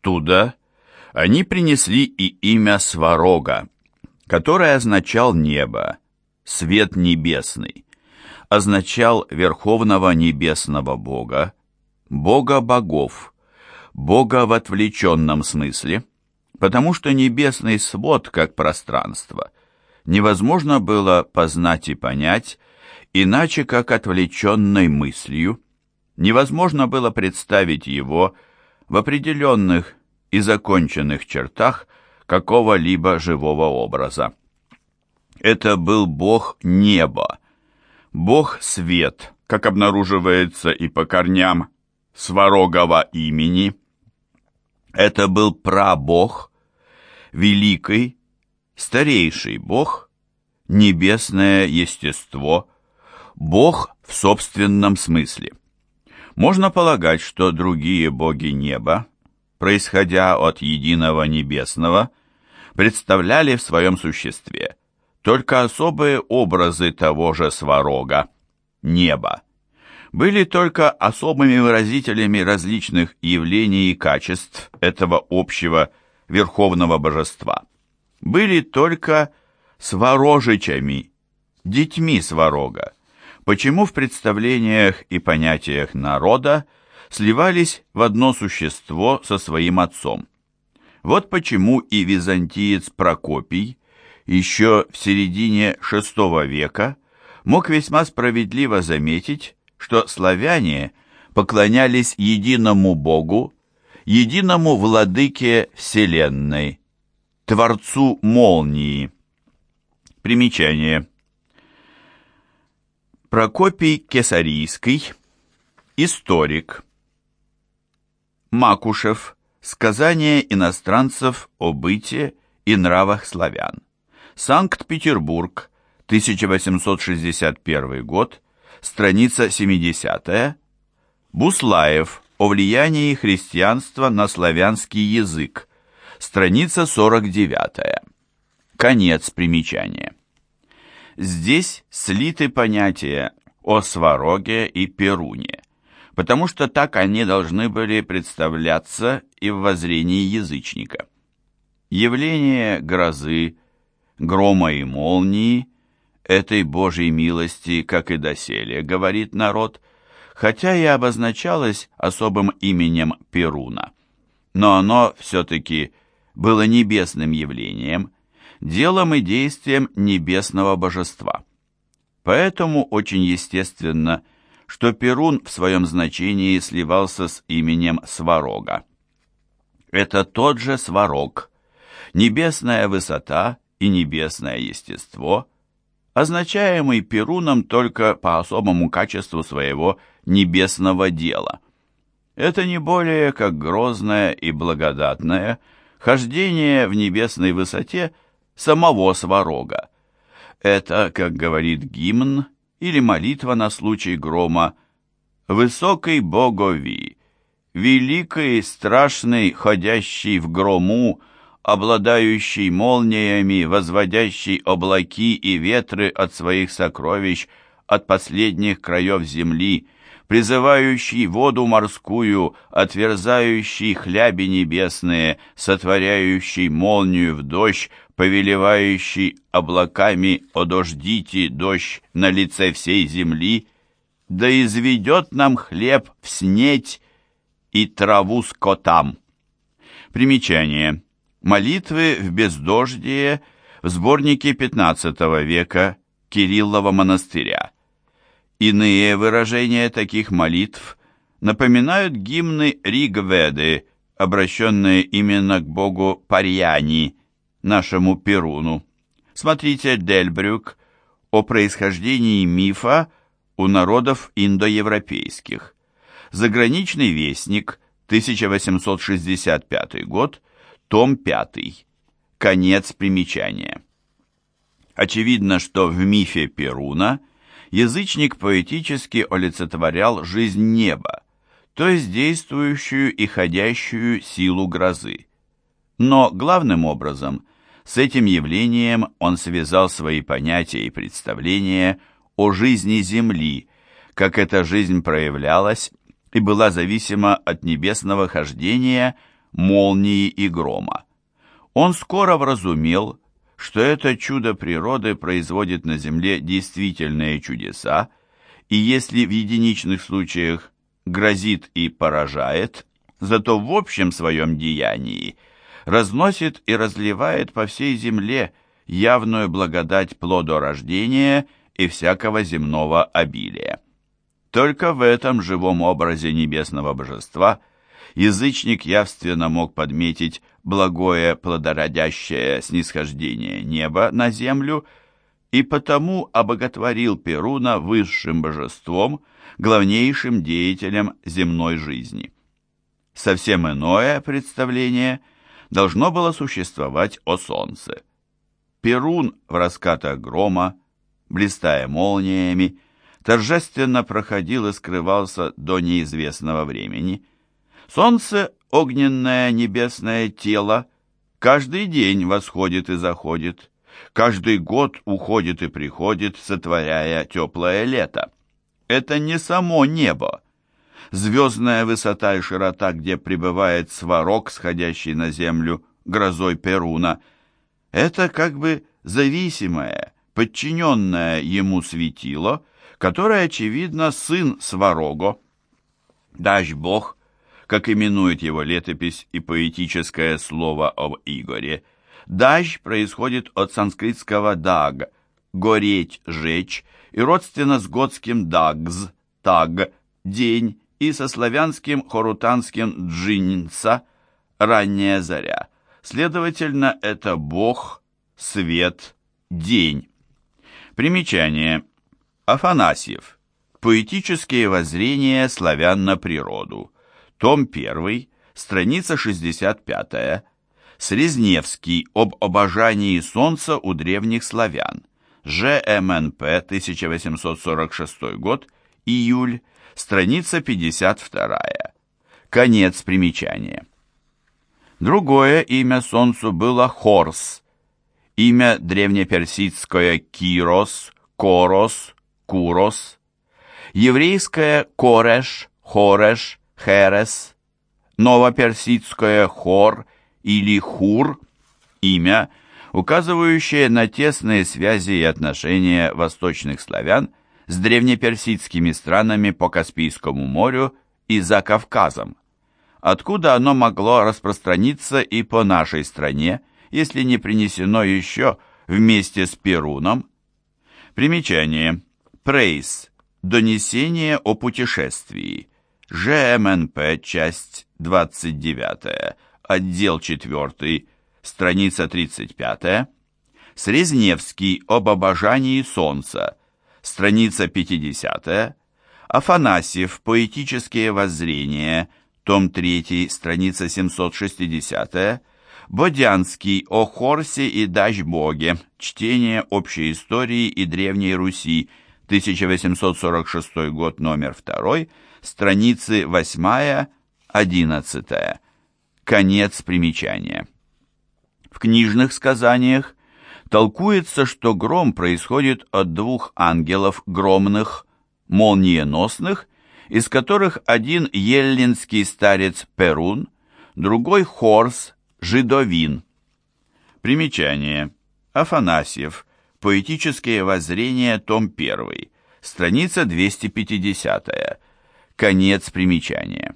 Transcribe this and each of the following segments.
Оттуда они принесли и имя Сварога, которое означал небо, свет небесный, означал Верховного Небесного Бога, Бога богов, Бога в отвлеченном смысле, потому что небесный свод, как пространство, невозможно было познать и понять, иначе как отвлеченной мыслью, невозможно было представить его в определенных и законченных чертах какого-либо живого образа. Это был Бог неба, Бог свет, как обнаруживается и по корням Сварогова имени. Это был прабог, великий, старейший Бог, небесное естество, Бог в собственном смысле. Можно полагать, что другие боги неба, происходя от единого небесного, представляли в своем существе только особые образы того же сварога, неба. Были только особыми выразителями различных явлений и качеств этого общего верховного божества. Были только сварожичами, детьми сварога, почему в представлениях и понятиях народа сливались в одно существо со своим отцом. Вот почему и византиец Прокопий еще в середине VI века мог весьма справедливо заметить, что славяне поклонялись единому Богу, единому владыке Вселенной, Творцу молнии. Примечание. Прокопий Кесарийский, историк. Макушев. Сказание иностранцев о быте и нравах славян. Санкт-Петербург, 1861 год, страница 70 Буслаев. О влиянии христианства на славянский язык. Страница 49 Конец примечания. Здесь слиты понятия о Свароге и Перуне, потому что так они должны были представляться и в воззрении язычника. Явление грозы, грома и молнии, этой Божьей милости, как и доселе, говорит народ, хотя и обозначалось особым именем Перуна. Но оно все-таки было небесным явлением – делом и действием небесного божества. Поэтому очень естественно, что Перун в своем значении сливался с именем Сварога. Это тот же Сварог, небесная высота и небесное естество, означаемый Перуном только по особому качеству своего небесного дела. Это не более как грозное и благодатное хождение в небесной высоте – самого Сварога. Это, как говорит гимн или молитва на случай грома, «Высокий богови, великий, страшный, ходящий в грому, обладающий молниями, возводящий облаки и ветры от своих сокровищ, от последних краев земли, призывающий воду морскую, отверзающий хляби небесные, сотворяющий молнию в дождь, повелевающий облаками «Одождите дождь на лице всей земли», да изведет нам хлеб в снеть и траву скотам. Примечание. Молитвы в бездождие в сборнике XV века Кириллова монастыря. Иные выражения таких молитв напоминают гимны Ригведы, обращенные именно к богу Парьяни, нашему Перуну. Смотрите Дельбрюк о происхождении мифа у народов индоевропейских. Заграничный вестник, 1865 год, том 5. Конец примечания. Очевидно, что в мифе Перуна язычник поэтически олицетворял жизнь неба, то есть действующую и ходящую силу грозы. Но главным образом с этим явлением он связал свои понятия и представления о жизни Земли, как эта жизнь проявлялась и была зависима от небесного хождения молнии и грома. Он скоро вразумел, что это чудо природы производит на земле действительные чудеса, и если в единичных случаях грозит и поражает, зато в общем своем деянии разносит и разливает по всей земле явную благодать плодорождения и всякого земного обилия. Только в этом живом образе небесного божества язычник явственно мог подметить благое плодородящее снисхождение неба на землю и потому обоготворил Перуна высшим божеством, главнейшим деятелем земной жизни. Совсем иное представление должно было существовать о солнце. Перун в раскатах грома, блистая молниями, торжественно проходил и скрывался до неизвестного времени. Солнце, огненное небесное тело, каждый день восходит и заходит, каждый год уходит и приходит, сотворяя теплое лето. Это не само небо. Звездная высота и широта, где пребывает сварог, сходящий на землю грозой Перуна, это как бы зависимое, подчиненное ему светило, которое, очевидно, сын Сварого. Дашь-бог, как именует его летопись и поэтическое слово об Игоре, Даждь происходит от санскритского даг – гореть, жечь, и родственно с готским дагз – таг, день, и со славянским хорутанским джинца – ранняя заря. Следовательно, это бог, свет, день. Примечание. Афанасьев. Поэтические воззрения славян на природу. Том 1, страница 65, Срезневский об обожании солнца у древних славян. ЖМНП, 1846 год, июль, страница 52. Конец примечания. Другое имя солнцу было Хорс, имя древнеперсидское Кирос, Корос, Курос, еврейское Кореш, Хореш, Херес, новоперсидское Хор – или Хур – имя, указывающее на тесные связи и отношения восточных славян с древнеперсидскими странами по Каспийскому морю и за Кавказом, откуда оно могло распространиться и по нашей стране, если не принесено еще вместе с Перуном. Примечание. Прейс. Донесение о путешествии. ЖМНП, часть 29 отдел 4, страница 35, Срезневский об обожании солнца, страница 50, Афанасьев «Поэтические воззрения», том 3, страница 760, Бодянский о Хорсе и Дачбоге, чтение общей истории и Древней Руси, 1846 год, номер 2, страницы 8-11. Конец примечания. В книжных сказаниях толкуется, что гром происходит от двух ангелов громных, молниеносных, из которых один еллинский старец Перун, другой Хорс, Жидовин. Примечание. Афанасьев. Поэтические воззрения, том 1. Страница 250. Конец примечания.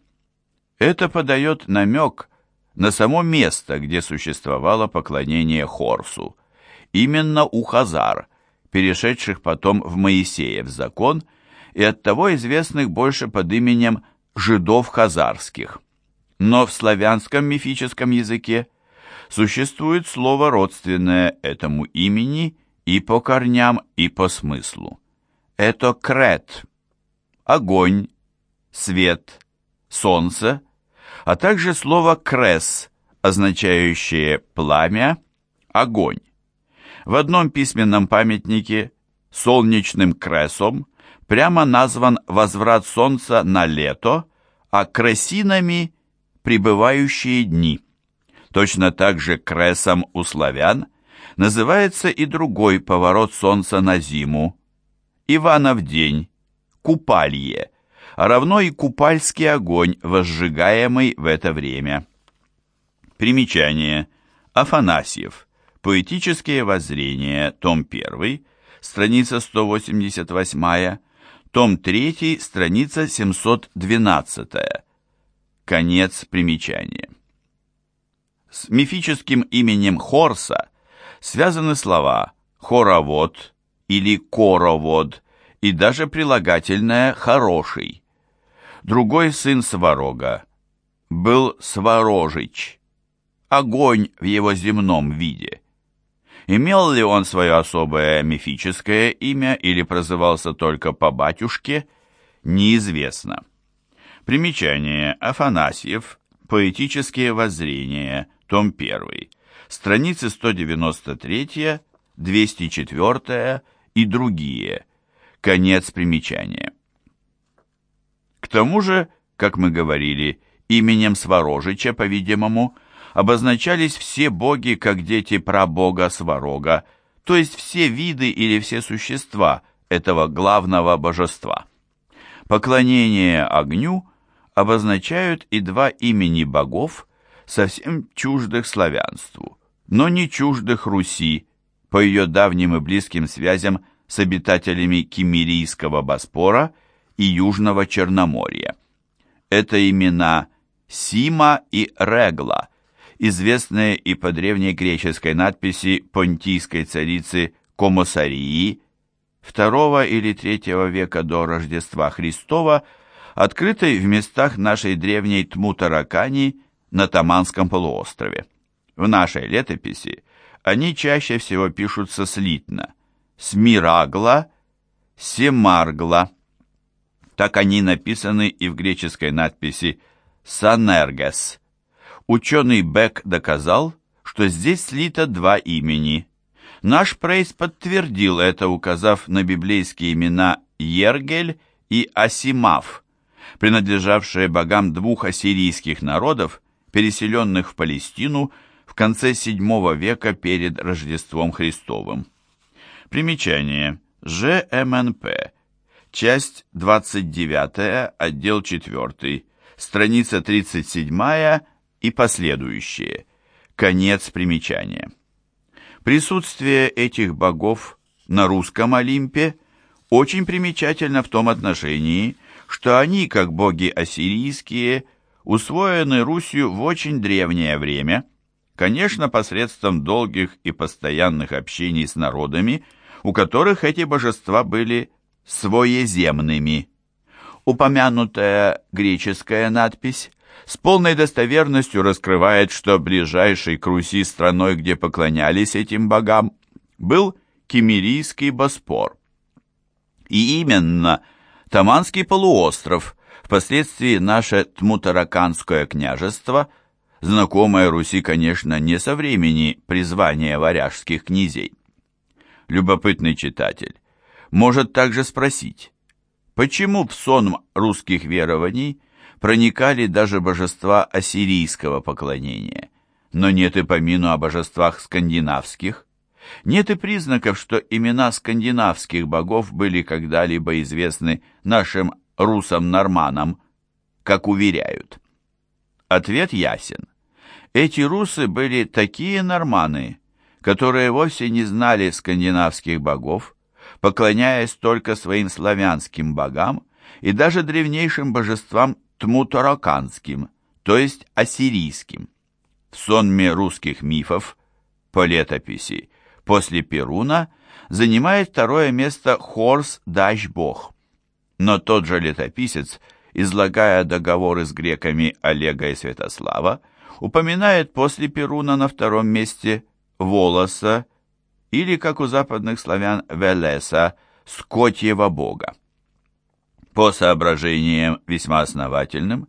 Это подает намек на само место, где существовало поклонение Хорсу, именно у Хазар, перешедших потом в Моисеев закон и оттого известных больше под именем жидов хазарских. Но в славянском мифическом языке существует слово родственное этому имени и по корням, и по смыслу. Это крет, огонь, свет, солнце – а также слово «крес», означающее «пламя», «огонь». В одном письменном памятнике солнечным кресом прямо назван возврат солнца на лето, а кресинами – пребывающие дни. Точно так же кресом у славян называется и другой поворот солнца на зиму – Иванов день, купалье – а равно и купальский огонь, возжигаемый в это время. Примечание. Афанасьев. Поэтические воззрения. Том 1. Страница 188. Том 3. Страница 712. Конец примечания. С мифическим именем Хорса связаны слова «хоровод» или «коровод» и даже прилагательное «хороший». Другой сын Сварога был Сварожич, огонь в его земном виде. Имел ли он свое особое мифическое имя или прозывался только по батюшке, неизвестно. Примечание. Афанасьев. Поэтические воззрения. Том 1. Страницы 193, 204 и другие. Конец примечания. К тому же, как мы говорили, именем Сварожича, по-видимому, обозначались все боги как дети прабога Сварога, то есть все виды или все существа этого главного божества. Поклонение огню обозначают и два имени богов, совсем чуждых славянству, но не чуждых Руси, по ее давним и близким связям с обитателями Киммерийского Боспора и Южного Черноморья. Это имена Сима и Регла, известные и по древней греческой надписи понтийской царицы Комосарии II или III века до Рождества Христова, открытой в местах нашей древней Тмутаракани на Таманском полуострове. В нашей летописи они чаще всего пишутся слитно. Смирагла, Семаргла. Так они написаны и в греческой надписи Санергес. Ученый Бек доказал, что здесь слито два имени. Наш Прейс подтвердил это, указав на библейские имена Ергель и Асимав, принадлежавшие богам двух ассирийских народов, переселенных в Палестину в конце VII века перед Рождеством Христовым. Примечание. ЖМНП. Часть 29, отдел 4, страница 37 и последующие. Конец примечания. Присутствие этих богов на русском Олимпе очень примечательно в том отношении, что они, как боги ассирийские, усвоены Русью в очень древнее время, конечно, посредством долгих и постоянных общений с народами, у которых эти божества были своеземными. Упомянутая греческая надпись с полной достоверностью раскрывает, что ближайшей к Руси страной, где поклонялись этим богам, был Кемерийский Боспор. И именно Таманский полуостров – Впоследствии наше Тмутараканское княжество, знакомое Руси, конечно, не со времени призвания варяжских князей. Любопытный читатель может также спросить, почему в сон русских верований проникали даже божества ассирийского поклонения, но нет и помину о божествах скандинавских, нет и признаков, что имена скандинавских богов были когда-либо известны нашим русам-норманам, как уверяют? Ответ ясен. Эти русы были такие норманы, которые вовсе не знали скандинавских богов, поклоняясь только своим славянским богам и даже древнейшим божествам тмутараканским, то есть ассирийским. В сонме русских мифов, по летописи, после Перуна, занимает второе место Хорс-Дач-Бог. Но тот же летописец, излагая договоры с греками Олега и Святослава, упоминает после Перуна на втором месте Волоса или, как у западных славян, Велеса, скотьего бога. По соображениям весьма основательным,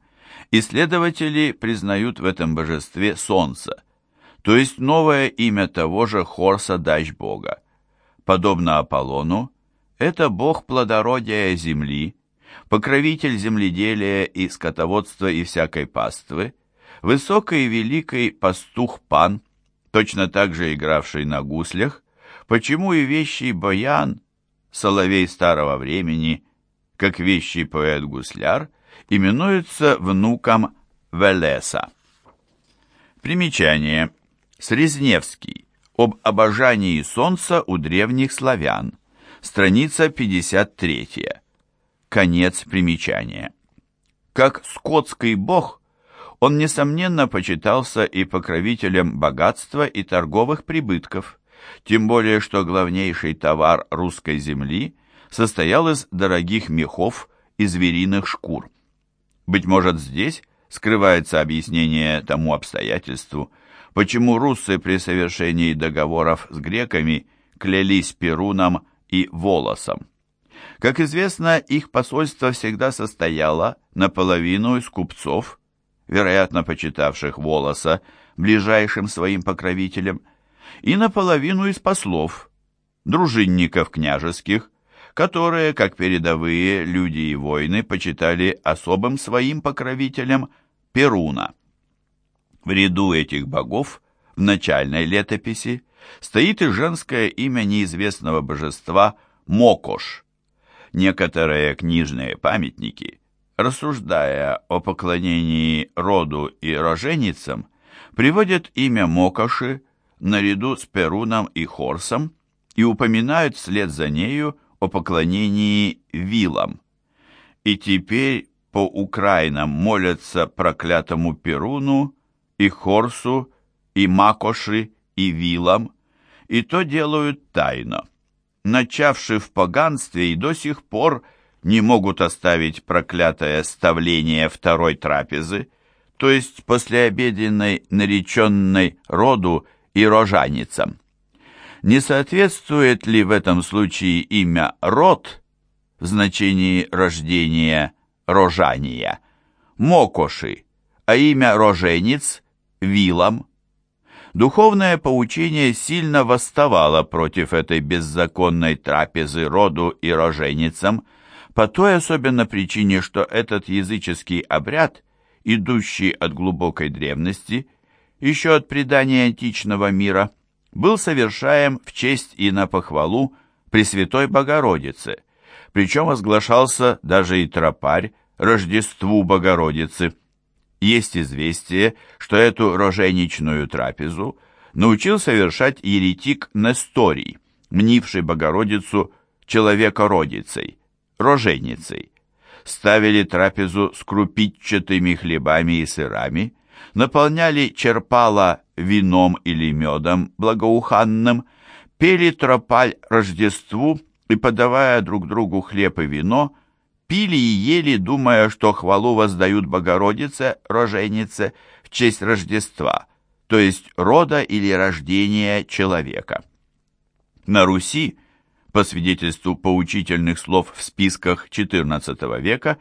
исследователи признают в этом божестве Солнце, то есть новое имя того же Хорса Дач бога. Подобно Аполлону, это бог плодородия земли, покровитель земледелия и скотоводства и всякой паствы, высокий и великий пастух-пан, точно так же игравший на гуслях, почему и вещий Баян, соловей старого времени, как вещий поэт-гусляр, именуется внуком Велеса. Примечание. Срезневский. Об обожании солнца у древних славян. Страница 53. Конец примечания. Как скотский бог, он, несомненно, почитался и покровителем богатства и торговых прибытков, тем более что главнейший товар русской земли состоял из дорогих мехов и звериных шкур. Быть может, здесь скрывается объяснение тому обстоятельству, почему руссы при совершении договоров с греками клялись Перуном и Волосом. Как известно, их посольство всегда состояло наполовину из купцов, вероятно, почитавших Волоса ближайшим своим покровителем, и наполовину из послов, дружинников княжеских, которые, как передовые люди и воины, почитали особым своим покровителем Перуна. В ряду этих богов в начальной летописи стоит и женское имя неизвестного божества Мокош. Некоторые книжные памятники, рассуждая о поклонении роду и роженицам, приводят имя Мокоши наряду с Перуном и Хорсом и упоминают вслед за нею о поклонении вилам. И теперь по Украинам молятся проклятому Перуну и Хорсу, и Макоши, и вилам, и то делают тайно. Начавши в поганстве и до сих пор не могут оставить проклятое ставление второй трапезы, то есть послеобеденной нареченной роду и рожаницам. Не соответствует ли в этом случае имя «род» в значении рождения, рожания, мокоши, а имя роженец – вилам? Духовное поучение сильно восставало против этой беззаконной трапезы роду и роженицам, по той особенно причине, что этот языческий обряд, идущий от глубокой древности, еще от предания античного мира – был совершаем в честь и на похвалу Пресвятой Богородицы, причем возглашался даже и тропарь Рождеству Богородицы. Есть известие, что эту роженичную трапезу научил совершать еретик Несторий, мнивший Богородицу человекородицей, роженицей. Ставили трапезу с крупичатыми хлебами и сырами, наполняли черпала вином или медом благоуханным, пели тропаль Рождеству и, подавая друг другу хлеб и вино, пили и ели, думая, что хвалу воздают Богородице, роженице, в честь Рождества, то есть рода или рождения человека. На Руси, по свидетельству поучительных слов в списках XIV века,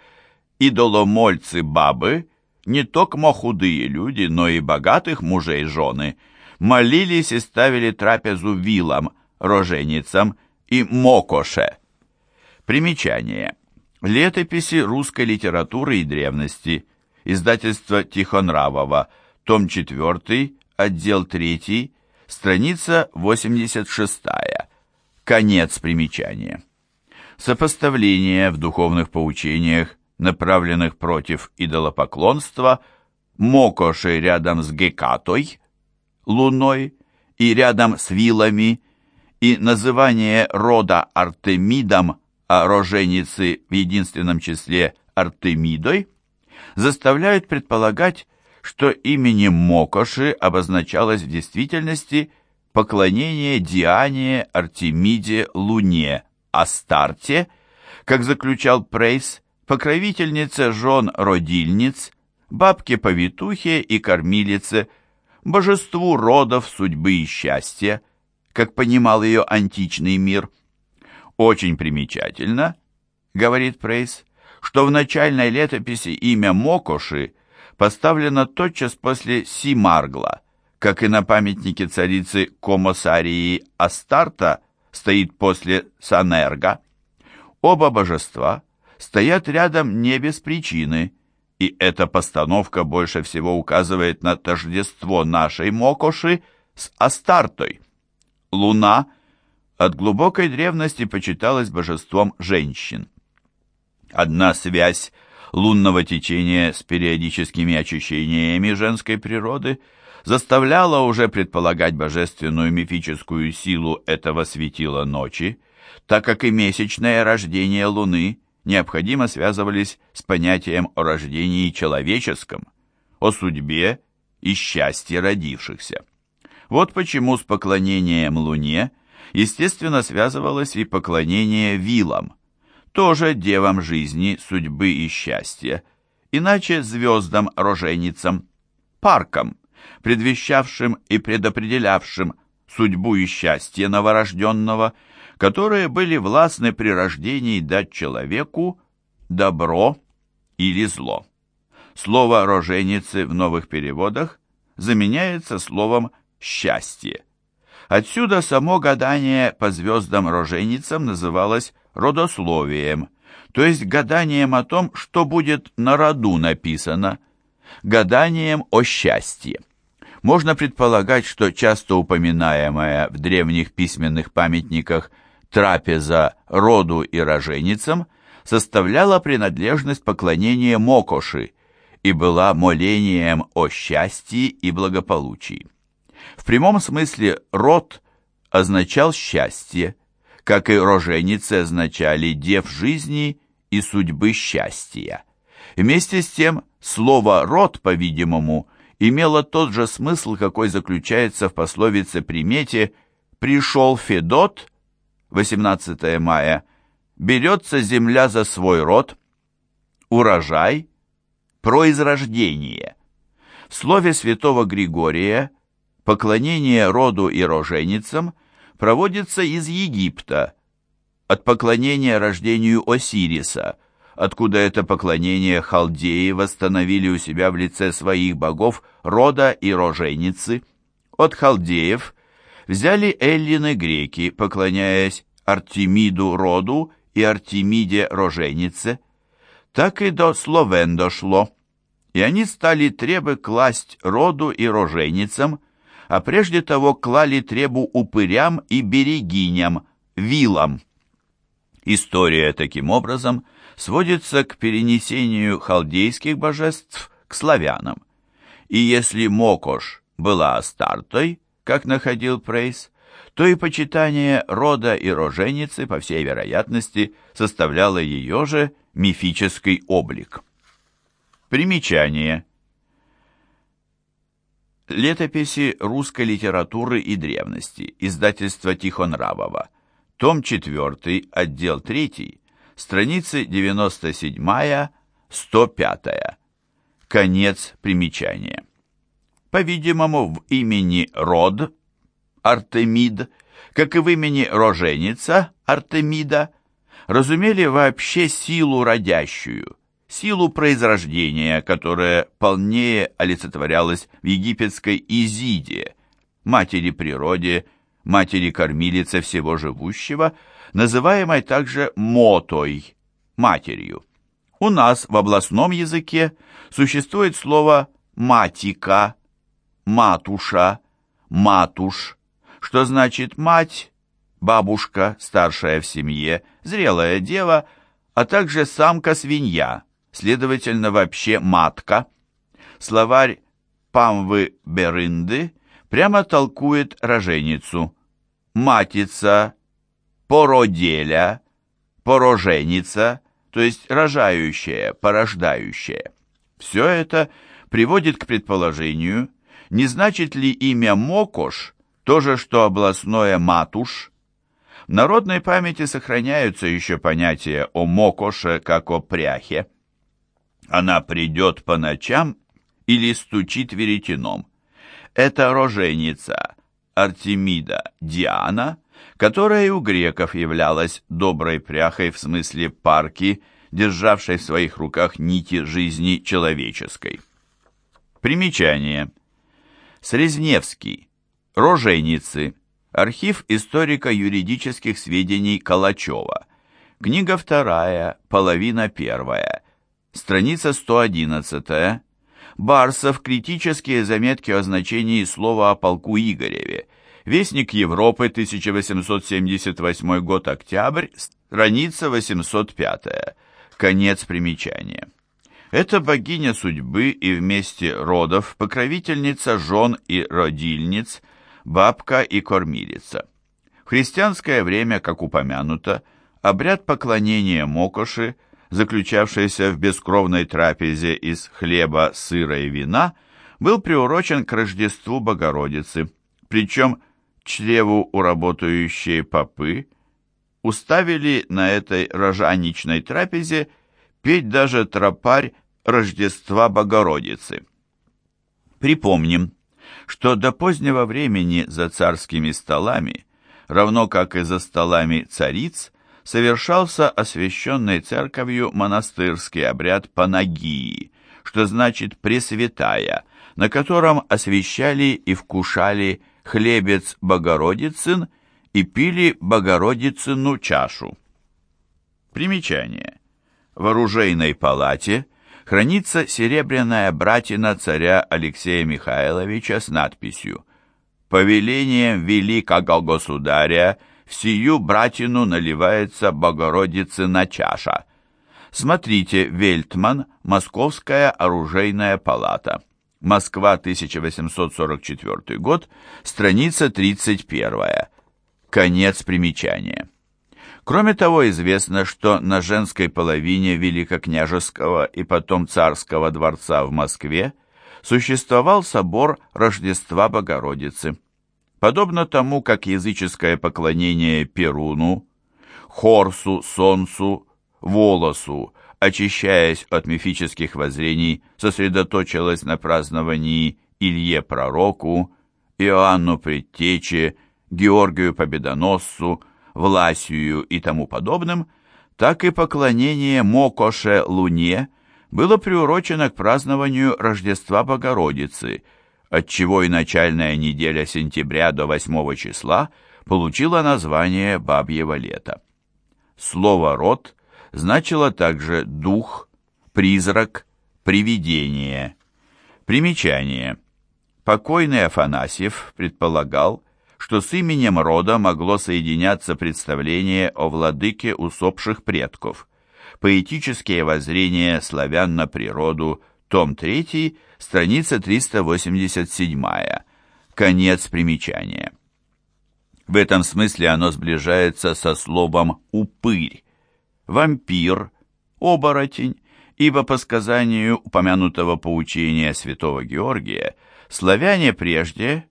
идоломольцы-бабы не только худые люди, но и богатых мужей жены, молились и ставили трапезу вилам, роженицам и мокоше. Примечание. Летописи русской литературы и древности. Издательство Тихонравова. Том 4, отдел 3, страница 86. Конец примечания. Сопоставление в духовных поучениях направленных против идолопоклонства, Мокоши рядом с Гекатой, луной, и рядом с вилами, и называние рода Артемидом, а роженицы в единственном числе Артемидой, заставляют предполагать, что именем Мокоши обозначалось в действительности поклонение Диане, Артемиде, Луне, Астарте, как заключал Прейс, покровительнице жен-родильниц, бабке-повитухе и кормилице, божеству родов, судьбы и счастья, как понимал ее античный мир. Очень примечательно, говорит Прейс, что в начальной летописи имя Мокоши поставлено тотчас после Симаргла, как и на памятнике царицы Комосарии Астарта стоит после Санерга. Оба божества – стоят рядом не без причины, и эта постановка больше всего указывает на тождество нашей Мокоши с Астартой. Луна от глубокой древности почиталась божеством женщин. Одна связь лунного течения с периодическими очищениями женской природы заставляло уже предполагать божественную мифическую силу этого светила ночи, так как и месячное рождение Луны необходимо связывались с понятием о рождении человеческом, о судьбе и счастье родившихся. Вот почему с поклонением Луне, естественно, связывалось и поклонение вилам, тоже девам жизни, судьбы и счастья, иначе звездам-роженицам, паркам, предвещавшим и предопределявшим судьбу и счастье новорожденного, которые были властны при рождении дать человеку добро или зло. Слово «роженицы» в новых переводах заменяется словом «счастье». Отсюда само гадание по звездам-роженицам называлось родословием, то есть гаданием о том, что будет на роду написано, гаданием о счастье. Можно предполагать, что часто упоминаемая в древних письменных памятниках трапеза роду и роженицам составляла принадлежность поклонения Мокоши и была молением о счастье и благополучии. В прямом смысле род означал счастье, как и роженицы означали дев жизни и судьбы счастья. Вместе с тем слово «род», по-видимому, имело тот же смысл, какой заключается в пословице-примете «пришел Федот» 18 мая, берется земля за свой род, урожай, произрождение. В слове святого Григория поклонение роду и роженицам проводится из Египта, от поклонения рождению Осириса, откуда это поклонение халдеи восстановили у себя в лице своих богов рода и роженицы. От халдеев взяли эллины-греки, поклоняясь Артемиду роду и Артемиде роженице. Так и до словен дошло, и они стали требы класть роду и роженицам, а прежде того клали требу упырям и берегиням, вилам. История таким образом сводится к перенесению халдейских божеств к славянам. И если Мокош была Астартой, как находил Прейс, то и почитание рода и роженицы, по всей вероятности, составляло ее же мифический облик. Примечание. Летописи русской литературы и древности. Издательство Тихонравова. Том 4, отдел 3, страницы 97-105. Конец примечания. По-видимому, в имени Род, Артемид, как и в имени роженица Артемида, разумели вообще силу родящую, силу произрождения, которая полнее олицетворялась в египетской Изиде, матери природе, матери-кормилице всего живущего, называемой также Мотой, матерью. У нас в областном языке существует слово «матика», «матуша», «матуш», что значит «мать», «бабушка», «старшая в семье», «зрелая дева», а также «самка-свинья», следовательно, вообще «матка». Словарь Памвы Берынды прямо толкует роженицу. Матица, породеля, пороженица, то есть рожающая, порождающая. Все это приводит к предположению, не значит ли имя Мокош то же, что областное Матуш? В народной памяти сохраняются еще понятия о Мокоше как о пряхе. Она придет по ночам или стучит веретеном это роженица Артемида Диана, которая у греков являлась доброй пряхой в смысле парки, державшей в своих руках нити жизни человеческой. Примечание. Срезневский. Роженицы. Архив историко-юридических сведений Калачева. Книга вторая, половина первая. Страница 111 Барсов критические заметки о значении слова о полку Игореве. Вестник Европы, 1878 год, октябрь, страница 805. Конец примечания. Это богиня судьбы и вместе родов покровительница жен и родильниц, бабка и кормилица. В христианское время, как упомянуто, обряд поклонения Мокоши, заключавшийся в бескровной трапезе из хлеба, сыра и вина, был приурочен к Рождеству Богородицы, причем чреву у работающей попы уставили на этой рожаничной трапезе петь даже тропарь Рождества Богородицы. Припомним, что до позднего времени за царскими столами, равно как и за столами цариц, совершался освященной церковью монастырский обряд Панагии, что значит «пресвятая», на котором освящали и вкушали хлебец Богородицын и пили Богородицыну чашу. Примечание. В оружейной палате хранится серебряная братина царя Алексея Михайловича с надписью «Повелением великого государя в сию братину наливается Богородицына чаша». Смотрите Вельтман, Московская оружейная палата. Москва, 1844 год, страница 31. Конец примечания. Кроме того, известно, что на женской половине Великокняжеского и потом Царского дворца в Москве существовал собор Рождества Богородицы. Подобно тому, как языческое поклонение Перуну, Хорсу, Солнцу, Волосу очищаясь от мифических воззрений, сосредоточилась на праздновании Илье Пророку, Иоанну Предтече, Георгию Победоносцу, Власию и тому подобным, так и поклонение Мокоше Луне было приурочено к празднованию Рождества Богородицы, отчего и начальная неделя сентября до 8 числа получила название Бабьего лета. Слово «род» значило также дух, призрак, привидение. Примечание. Покойный Афанасьев предполагал, что с именем рода могло соединяться представление о владыке усопших предков. Поэтические воззрения славян на природу, том 3, страница 387, конец примечания. В этом смысле оно сближается со словом «упырь», вампир, оборотень, ибо по сказанию упомянутого поучения святого Георгия, славяне прежде,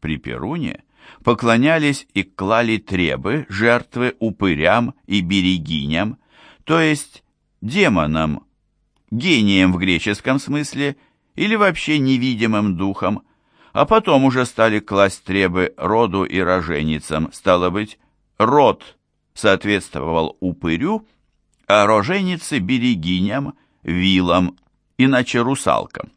при Перуне, поклонялись и клали требы, жертвы упырям и берегиням, то есть демонам, гением в греческом смысле или вообще невидимым духом, а потом уже стали класть требы роду и роженицам, стало быть, род соответствовал упырю, а роженицы – берегиням, вилам, иначе русалкам.